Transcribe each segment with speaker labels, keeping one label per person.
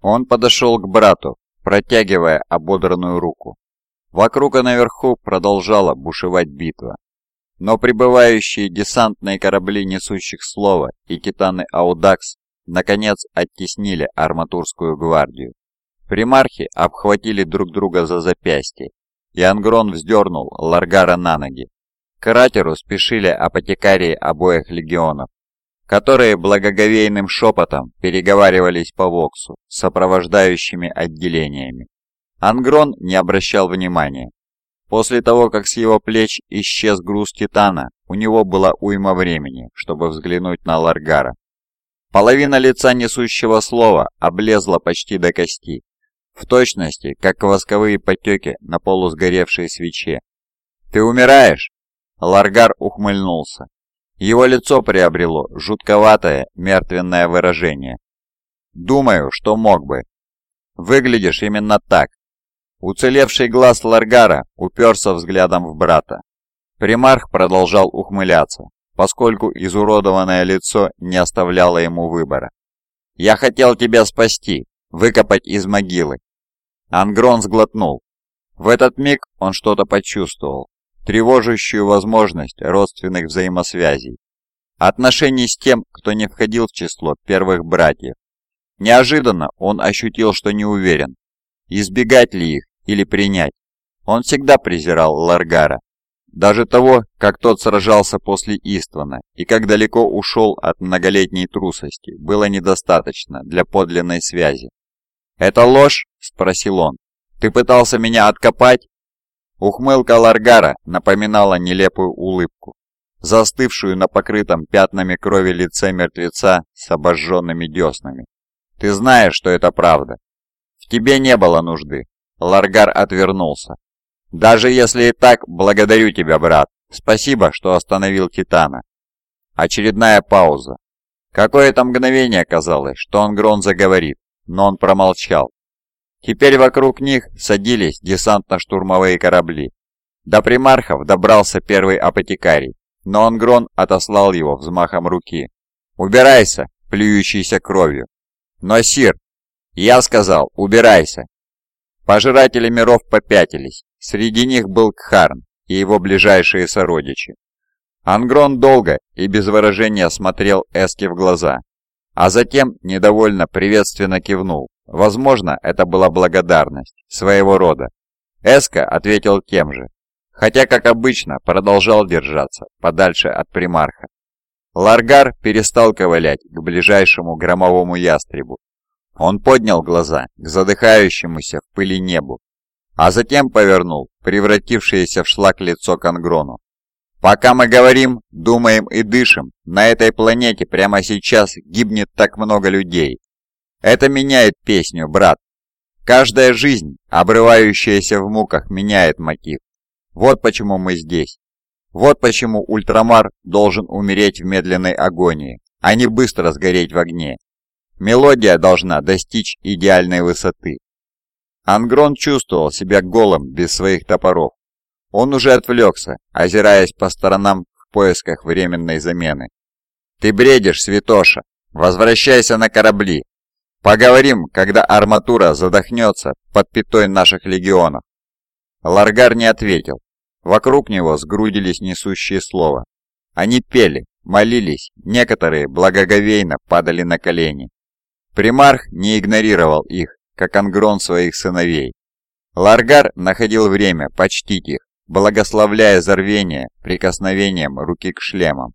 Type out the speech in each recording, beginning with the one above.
Speaker 1: Он подошел к брату, протягивая ободранную руку. Вокруг и наверху продолжала бушевать битва. Но прибывающие десантные корабли несущих слова и титаны Аудакс наконец оттеснили арматурскую гвардию. Примархи обхватили друг друга за запястье, и Ангрон вздернул Ларгара на ноги. К кратеру спешили апотекарии обоих легионов, которые благоговейным шепотом переговаривались по Воксу с сопровождающими отделениями. Ангрон не обращал внимания. После того, как с его плеч исчез груз Титана, у него была уйма времени, чтобы взглянуть на Ларгара. Половина лица несущего слова облезла почти до кости, в точности, как восковые потеки на полусгоревшей свече. «Ты умираешь?» Ларгар ухмыльнулся. Его лицо приобрело жутковатое, мертвенное выражение. «Думаю, что мог бы. Выглядишь именно так. Уцелевший глаз Ларгара уперся взглядом в брата. Примарх продолжал ухмыляться, поскольку изуродованное лицо не оставляло ему выбора. «Я хотел тебя спасти, выкопать из могилы». Ангрон сглотнул. В этот миг он что-то почувствовал, тревожащую возможность родственных взаимосвязей, отношений с тем, кто не входил в число первых братьев. Неожиданно он ощутил, что не уверен, избегать ли их или принять. Он всегда презирал Ларгара. Даже того, как тот сражался после Иствана и как далеко ушел от многолетней трусости, было недостаточно для подлинной связи. «Это ложь?» – спросил он. «Ты пытался меня откопать?» Ухмылка Ларгара напоминала нелепую улыбку, застывшую на покрытом пятнами крови лице мертвеца с обожженными деснами. «Ты знаешь, что это правда. В тебе не было нужды. Ларгар отвернулся. «Даже если и так, благодарю тебя, брат. Спасибо, что остановил Титана». Очередная пауза. Какое-то мгновение казалось, что Ангрон заговорит, но он промолчал. Теперь вокруг них садились десантно-штурмовые корабли. До примархов добрался первый апотекарий, но Ангрон отослал его взмахом руки. «Убирайся, плюющийся кровью!» «Но, Сир!» «Я сказал, убирайся, Пожиратели миров попятились. Среди них был Кхарн и его ближайшие сородичи. Ангрон долго и без выражения смотрел Эске в глаза, а затем недовольно приветственно кивнул. Возможно, это была благодарность своего рода. Эска ответил тем же, хотя, как обычно, продолжал держаться подальше от примарха. Ларгар перестал ковылять к ближайшему громовому ястребу он поднял глаза к задыхающемуся в пыли небу, а затем повернул превратившееся в шлак лицо к Ангрону. «Пока мы говорим, думаем и дышим, на этой планете прямо сейчас гибнет так много людей. Это меняет песню, брат. Каждая жизнь, обрывающаяся в муках, меняет мотив. Вот почему мы здесь. Вот почему ультрамар должен умереть в медленной агонии, а не быстро сгореть в огне. Мелодия должна достичь идеальной высоты. Ангрон чувствовал себя голым без своих топоров. Он уже отвлекся, озираясь по сторонам в поисках временной замены. «Ты бредишь, святоша! Возвращайся на корабли! Поговорим, когда арматура задохнется под пятой наших легионов!» Ларгар не ответил. Вокруг него сгрудились несущие слова. Они пели, молились, некоторые благоговейно падали на колени. Примарх не игнорировал их, как ангрон своих сыновей. Ларгар находил время почтить их, благословляя зарвение прикосновением руки к шлемам,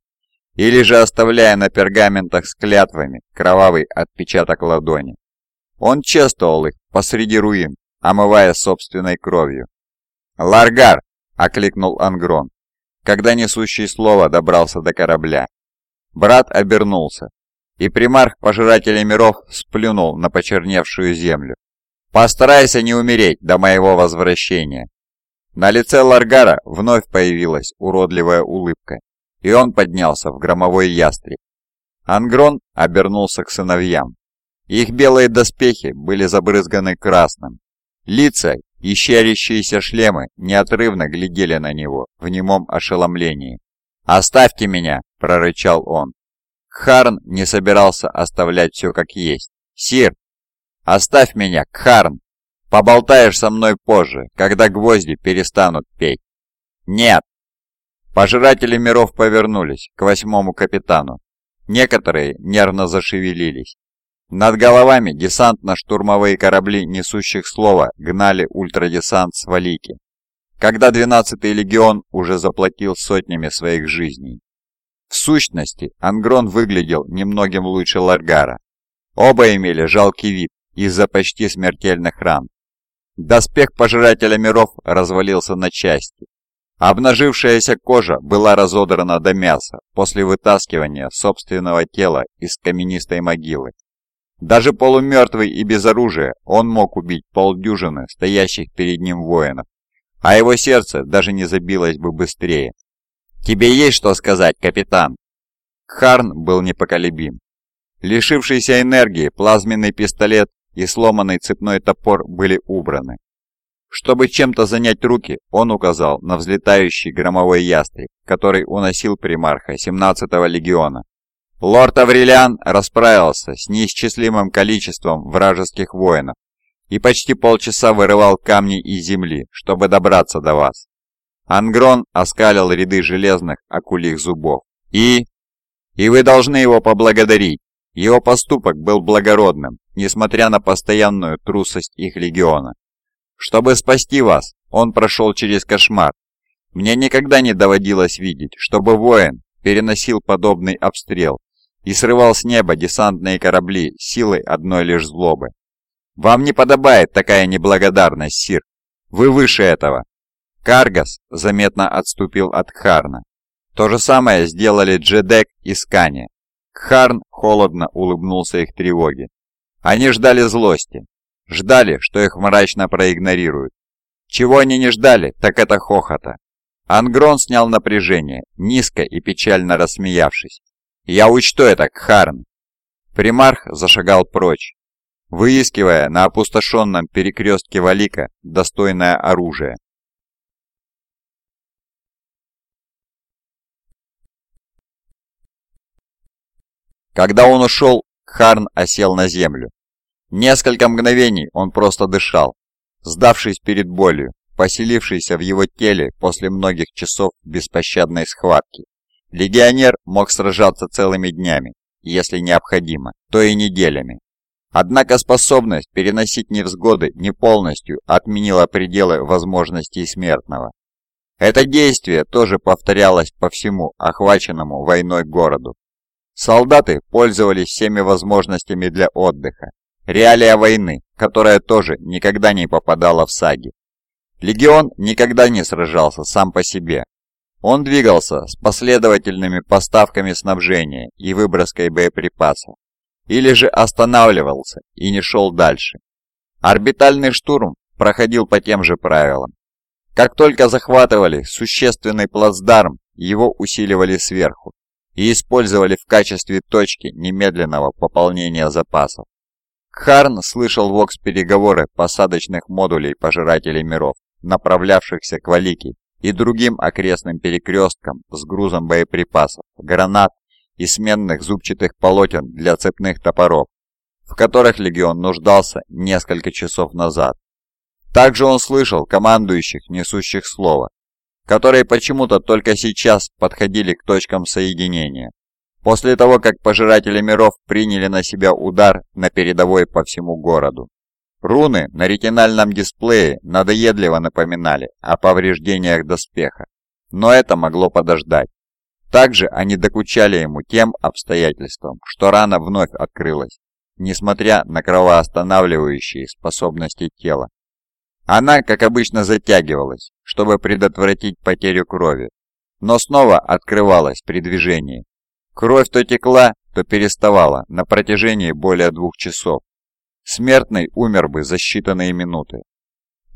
Speaker 1: или же оставляя на пергаментах с клятвами кровавый отпечаток ладони. Он чествовал их посреди руин, омывая собственной кровью. «Ларгар!» — окликнул Ангрон, когда несущий слово добрался до корабля. Брат обернулся, и примарх Пожирателя Миров сплюнул на почерневшую землю. «Постарайся не умереть до моего возвращения!» На лице Ларгара вновь появилась уродливая улыбка, и он поднялся в громовой ястреб. Ангрон обернулся к сыновьям. Их белые доспехи были забрызганы красным. Лица и щерящиеся шлемы неотрывно глядели на него в немом ошеломлении. «Оставьте меня!» – прорычал он. Харн не собирался оставлять все как есть. «Сир!» «Оставь меня, Кхарн! Поболтаешь со мной позже, когда гвозди перестанут петь!» «Нет!» Пожиратели миров повернулись к восьмому капитану. Некоторые нервно зашевелились. Над головами десантно-штурмовые корабли несущих слова гнали ультрадесант с Валики, когда 12-й легион уже заплатил сотнями своих жизней. В сущности, Ангрон выглядел немногим лучше Ларгара. Оба имели жалкий вид из-за почти смертельных ран. Доспех Пожирателя миров развалился на части. Обнажившаяся кожа была разодрана до мяса после вытаскивания собственного тела из каменистой могилы. Даже полумертвый и без оружия он мог убить полдюжины стоящих перед ним воинов, а его сердце даже не забилось бы быстрее. «Тебе есть что сказать, капитан?» Харн был непоколебим. Лишившийся энергии, плазменный пистолет и сломанный цепной топор были убраны. Чтобы чем-то занять руки, он указал на взлетающий громовой ястреб, который уносил примарха 17-го легиона. Лорд Аврелиан расправился с неисчислимым количеством вражеских воинов и почти полчаса вырывал камни из земли, чтобы добраться до вас. Ангрон оскалил ряды железных акульих зубов. И... И вы должны его поблагодарить. Его поступок был благородным, несмотря на постоянную трусость их легиона. Чтобы спасти вас, он прошел через кошмар. Мне никогда не доводилось видеть, чтобы воин переносил подобный обстрел и срывал с неба десантные корабли силой одной лишь злобы. Вам не подобает такая неблагодарность, Сир. Вы выше этого. Каргас заметно отступил от Харна. То же самое сделали Джедек и Скани. Харн холодно улыбнулся их тревоге. Они ждали злости. Ждали, что их мрачно проигнорируют. Чего они не ждали, так это хохота. Ангрон снял напряжение, низко и печально рассмеявшись. «Я учту это, Кхарн!» Примарх зашагал прочь, выискивая на опустошенном перекрестке Валика достойное оружие. Когда он ушел, Харн осел на землю. Несколько мгновений он просто дышал, сдавшись перед болью, поселившейся в его теле после многих часов беспощадной схватки. Легионер мог сражаться целыми днями, если необходимо, то и неделями. Однако способность переносить невзгоды не полностью отменила пределы возможностей смертного. Это действие тоже повторялось по всему охваченному войной городу. Солдаты пользовались всеми возможностями для отдыха. Реалия войны, которая тоже никогда не попадала в саги. Легион никогда не сражался сам по себе. Он двигался с последовательными поставками снабжения и выброской боеприпасов. Или же останавливался и не шел дальше. Орбитальный штурм проходил по тем же правилам. Как только захватывали существенный плацдарм, его усиливали сверху и использовали в качестве точки немедленного пополнения запасов. Харн слышал вокс-переговоры посадочных модулей Пожирателей миров, направлявшихся к Валике и другим окрестным перекресткам с грузом боеприпасов, гранат и сменных зубчатых полотен для цепных топоров, в которых легион нуждался несколько часов назад. Также он слышал командующих, несущих слово, которые почему-то только сейчас подходили к точкам соединения. После того, как Пожиратели Миров приняли на себя удар на передовой по всему городу. Руны на ретинальном дисплее надоедливо напоминали о повреждениях доспеха, но это могло подождать. Также они докучали ему тем обстоятельством, что рана вновь открылась, несмотря на кровоостанавливающие способности тела. Она, как обычно, затягивалась, чтобы предотвратить потерю крови, но снова открывалась при движении. Кровь то текла, то переставала на протяжении более двух часов. Смертный умер бы за считанные минуты.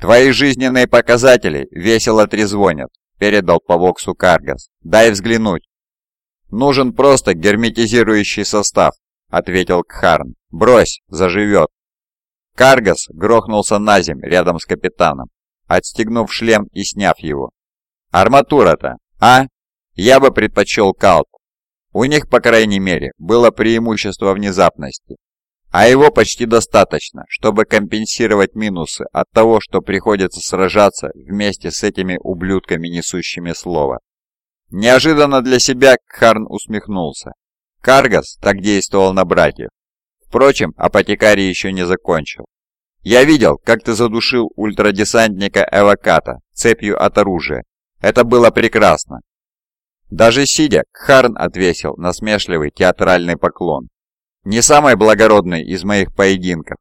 Speaker 1: «Твои жизненные показатели весело трезвонят», — передал по Воксу Каргас. «Дай взглянуть». «Нужен просто герметизирующий состав», — ответил Кхарн. «Брось, заживет». Каргас грохнулся на земь рядом с капитаном, отстегнув шлем и сняв его. «Арматура-то, а? Я бы предпочел калт. У них, по крайней мере, было преимущество внезапности. а его почти достаточно, чтобы компенсировать минусы от того, что приходится сражаться вместе с этими ублюдками, несущими слово. Неожиданно для себя Кхарн усмехнулся. Каргас так действовал на братьев. Впрочем, апотекарий еще не закончил. «Я видел, как ты задушил ультрадесантника Эваката цепью от оружия. Это было прекрасно». Даже сидя, Кхарн отвесил насмешливый театральный поклон. «Не самый благородный из моих поединков.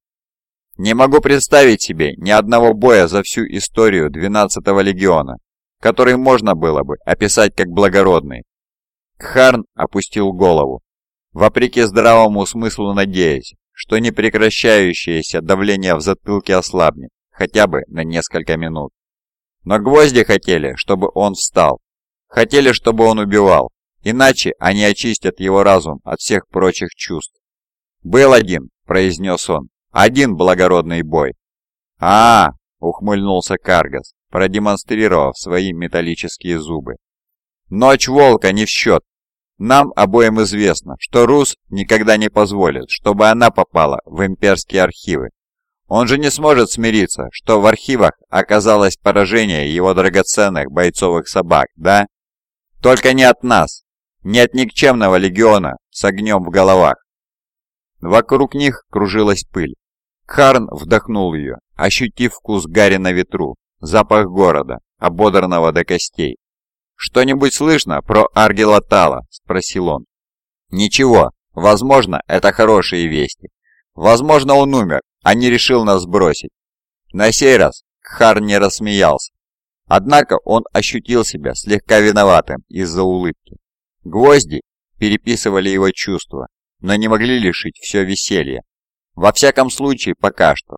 Speaker 1: Не могу представить себе ни одного боя за всю историю 12-го легиона, который можно было бы описать как благородный». Кхарн опустил голову вопреки здравому смыслу надеясь, что непрекращающееся давление в затылке ослабнет, хотя бы на несколько минут. Но гвозди хотели, чтобы он встал. Хотели, чтобы он убивал, иначе они очистят его разум от всех прочих чувств. «Был один», — произнес он, — «один благородный бой». а, -а, -а ухмыльнулся Каргас, продемонстрировав свои металлические зубы. «Ночь волка не в счет, нам обоим известно, что Рус никогда не позволит, чтобы она попала в имперские архивы. Он же не сможет смириться, что в архивах оказалось поражение его драгоценных бойцовых собак, да? Только не от нас, не от никчемного легиона с огнем в головах. Вокруг них кружилась пыль. Харн вдохнул ее, ощутив вкус гари на ветру, запах города, ободранного до костей. «Что-нибудь слышно про Аргела Тала?» – спросил он. «Ничего. Возможно, это хорошие вести. Возможно, он умер, а не решил нас сбросить». На сей раз Кхар не рассмеялся. Однако он ощутил себя слегка виноватым из-за улыбки. Гвозди переписывали его чувства, но не могли лишить все веселье. Во всяком случае, пока что.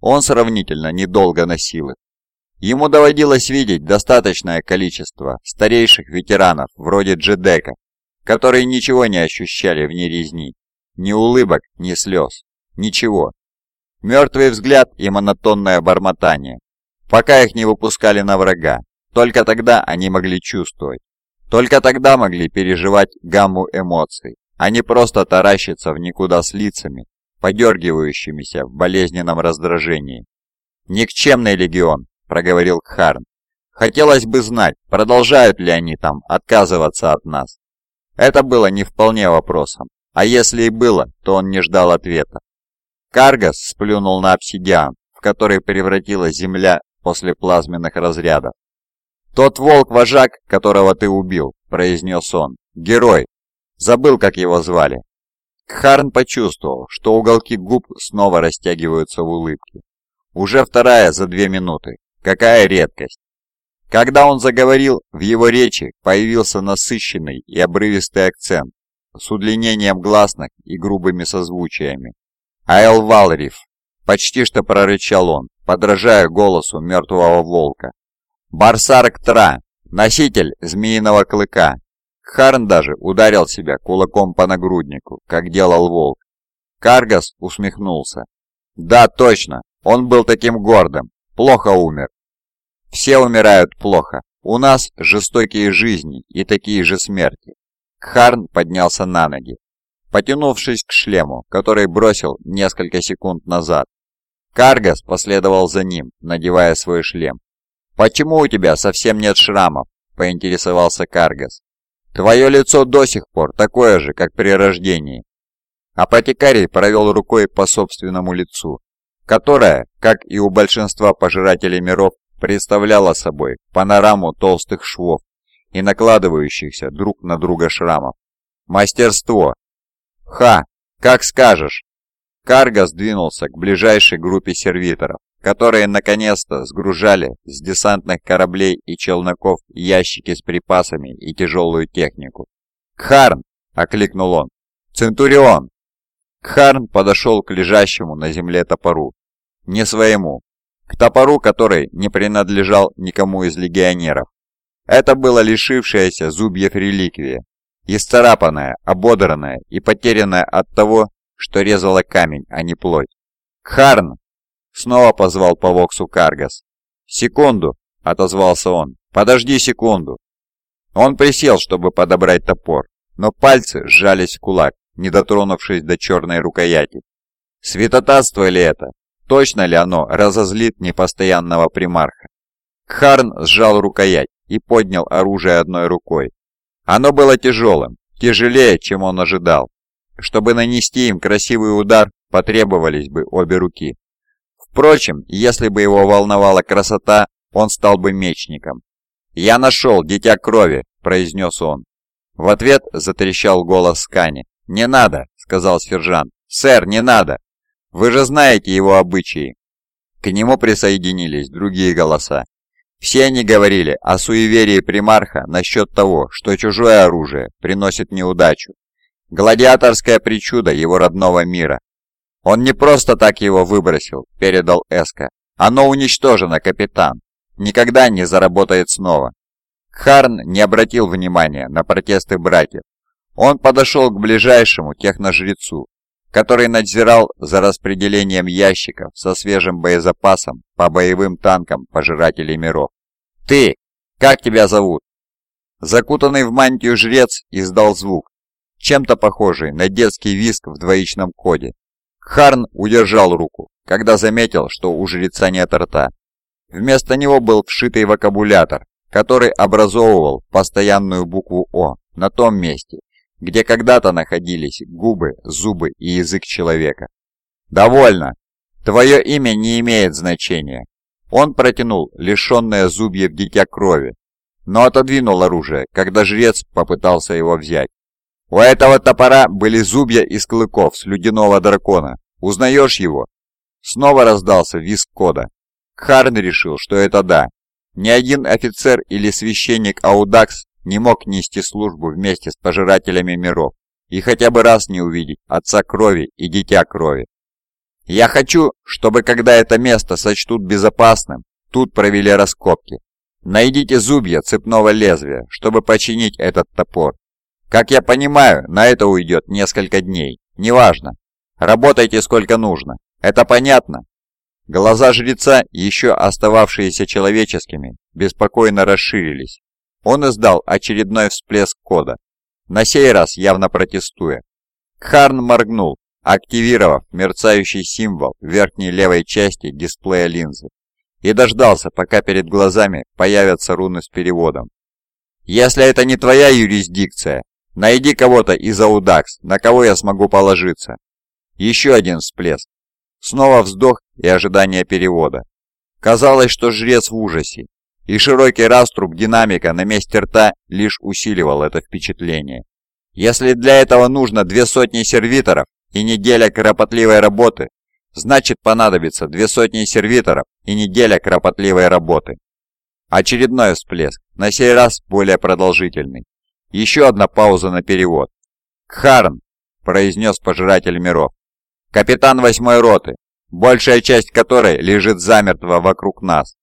Speaker 1: Он сравнительно недолго носил их. Ему доводилось видеть достаточное количество старейших ветеранов вроде Джедека, которые ничего не ощущали вне резни. Ни улыбок, ни слез. Ничего. Мертвый взгляд и монотонное бормотание. Пока их не выпускали на врага, только тогда они могли чувствовать. Только тогда могли переживать гамму эмоций, а не просто таращиться в никуда с лицами, подергивающимися в болезненном раздражении. Никчемный легион, проговорил Кхарн. «Хотелось бы знать, продолжают ли они там отказываться от нас». Это было не вполне вопросом, а если и было, то он не ждал ответа. Каргас сплюнул на обсидиан, в который превратилась земля после плазменных разрядов. «Тот волк-вожак, которого ты убил», — произнес он, — «герой. Забыл, как его звали». Кхарн почувствовал, что уголки губ снова растягиваются в улыбке. Уже вторая за две минуты. Какая редкость! Когда он заговорил, в его речи появился насыщенный и обрывистый акцент с удлинением гласных и грубыми созвучиями. «Айл Валриф!» – почти что прорычал он, подражая голосу мертвого волка. «Барсарк Тра! Носитель змеиного клыка!» Харн даже ударил себя кулаком по нагруднику, как делал волк. Каргас усмехнулся. «Да, точно, он был таким гордым, плохо умер. Все умирают плохо. У нас жестокие жизни и такие же смерти. Харн поднялся на ноги, потянувшись к шлему, который бросил несколько секунд назад. Каргас последовал за ним, надевая свой шлем. «Почему у тебя совсем нет шрамов?» – поинтересовался Каргас. «Твое лицо до сих пор такое же, как при рождении». Апотекарий провел рукой по собственному лицу, которое, как и у большинства пожирателей миров, представляла собой панораму толстых швов и накладывающихся друг на друга шрамов. Мастерство! Ха! Как скажешь! Карго сдвинулся к ближайшей группе сервиторов, которые наконец-то сгружали с десантных кораблей и челноков ящики с припасами и тяжелую технику. «Кхарн!» — окликнул он. «Центурион!» Кхарн подошел к лежащему на земле топору. Не своему, к топору, который не принадлежал никому из легионеров. Это было лишившееся зубьев реликвия, исцарапанная, ободранная и потерянная от того, что резала камень, а не плоть. «Кхарн!» — снова позвал по Воксу Каргас. «Секунду!» — отозвался он. «Подожди секунду!» Он присел, чтобы подобрать топор, но пальцы сжались в кулак, не дотронувшись до черной рукояти. Святотатство ли это? Точно ли оно разозлит непостоянного примарха? Кхарн сжал рукоять и поднял оружие одной рукой. Оно было тяжелым, тяжелее, чем он ожидал. Чтобы нанести им красивый удар, потребовались бы обе руки. Впрочем, если бы его волновала красота, он стал бы мечником. «Я нашел дитя крови», — произнес он. В ответ затрещал голос Скани. «Не надо», — сказал сержант. «Сэр, не надо! Вы же знаете его обычаи!» К нему присоединились другие голоса. Все они говорили о суеверии примарха насчет того, что чужое оружие приносит неудачу. Гладиаторское причудо его родного мира. «Он не просто так его выбросил», — передал Эска. «Оно уничтожено, капитан. Никогда не заработает снова». Харн не обратил внимания на протесты братьев. Он подошел к ближайшему техножрецу, который надзирал за распределением ящиков со свежим боезапасом по боевым танкам пожирателей миров. «Ты! Как тебя зовут?» Закутанный в мантию жрец издал звук, чем-то похожий на детский виск в двоичном коде. Харн удержал руку, когда заметил, что у жреца нет рта. Вместо него был вшитый вокабулятор, который образовывал постоянную букву «О» на том месте, где когда-то находились губы, зубы и язык человека. «Довольно! Твое имя не имеет значения!» Он протянул лишенное зубьев дитя крови, но отодвинул оружие, когда жрец попытался его взять. «У этого топора были зубья из клыков слюдяного дракона. Узнаешь его?» Снова раздался визг кода. Харн решил, что это да. Ни один офицер или священник Аудакс не мог нести службу вместе с пожирателями миров и хотя бы раз не увидеть отца крови и дитя крови. Я хочу, чтобы когда это место сочтут безопасным, тут провели раскопки. Найдите зубья цепного лезвия, чтобы починить этот топор. Как я понимаю, на это уйдет несколько дней. Неважно. Работайте сколько нужно. Это понятно? Глаза жреца, еще остававшиеся человеческими, беспокойно расширились. Он издал очередной всплеск кода, на сей раз явно протестуя. Харн моргнул, активировав мерцающий символ в верхней левой части дисплея линзы, и дождался, пока перед глазами появятся руны с переводом. «Если это не твоя юрисдикция, найди кого-то из Аудакс, на кого я смогу положиться». Еще один всплеск. Снова вздох и ожидание перевода. Казалось, что жрец в ужасе, и широкий раструб динамика на месте рта лишь усиливал это впечатление. Если для этого нужно две сотни сервиторов и неделя кропотливой работы, значит понадобится две сотни сервиторов и неделя кропотливой работы. Очередной всплеск, на сей раз более продолжительный. Еще одна пауза на перевод. «Кхарн», — произнес пожиратель миров. «Капитан восьмой роты, большая часть которой лежит замертво вокруг нас.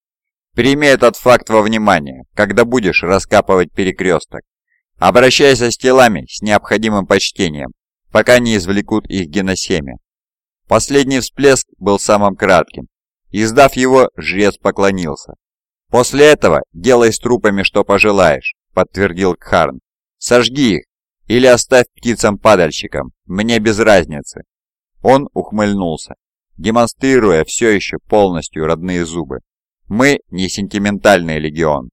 Speaker 1: Прими этот факт во внимание, когда будешь раскапывать перекресток. Обращайся с телами с необходимым почтением, пока не извлекут их геносемя. Последний всплеск был самым кратким. Издав его, жрец поклонился. «После этого делай с трупами, что пожелаешь», — подтвердил Кхарн. «Сожги их или оставь птицам-падальщикам, мне без разницы». Он ухмыльнулся, демонстрируя все еще полностью родные зубы. Мы не сентиментальный легион.